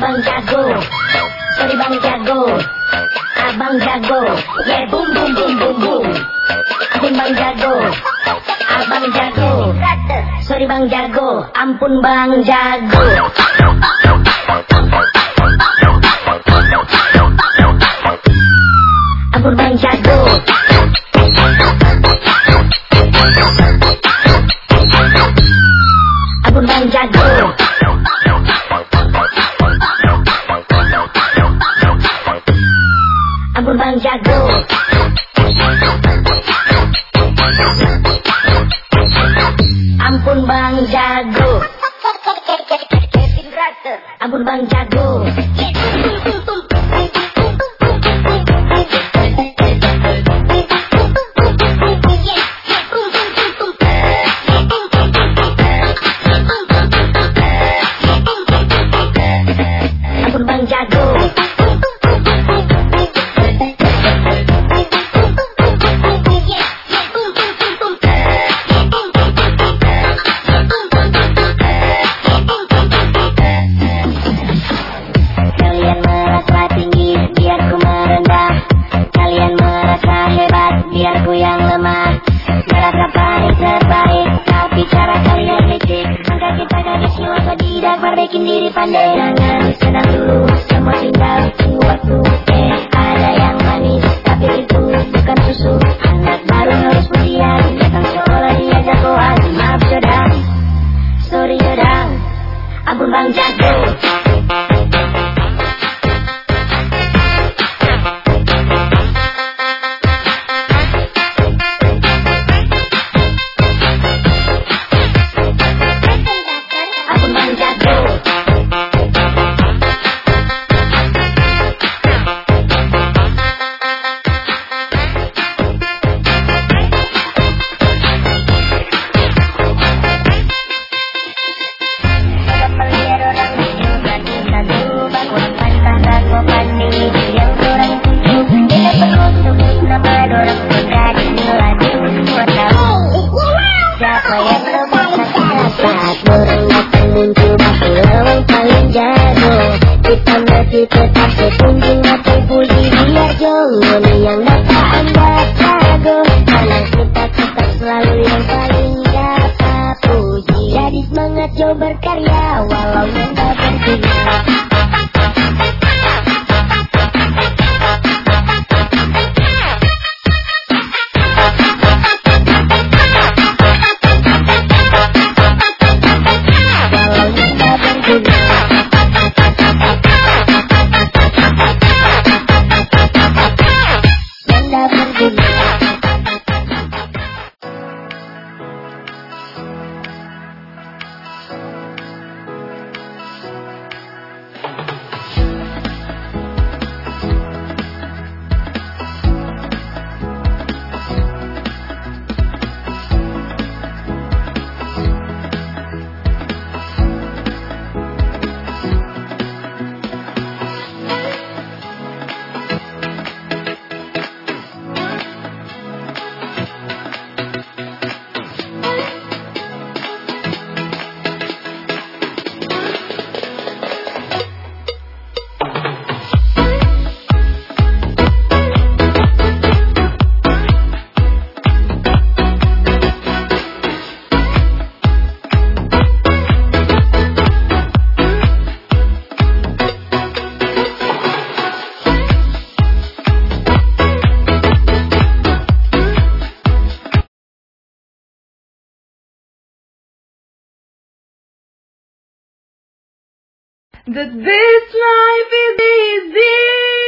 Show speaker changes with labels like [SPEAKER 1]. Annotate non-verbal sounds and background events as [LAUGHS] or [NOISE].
[SPEAKER 1] Abang jago. Sorry bang jago. Abang jago. Yeah boom boom boom boom boom Abang bang jago. Abang jago. Sorry bang jago. Ampun bang jago. Ampun bang jago. Abang jago. Ampun Bang Jago. [LAUGHS] Ampun Bang Jago. Ampun Bang Jago. Terbaik tapi cara kalian licik Maka kita gadis jiwa tidak perbaikin diri pandai. Jangan senang dulu semua Masih tetap sekunjung datang puji biar jongon Yang dapat anda jago Karena kita tetap selalu yang paling dapat puji Jadi semangat jauh berkarya walau
[SPEAKER 2] That this life is easy.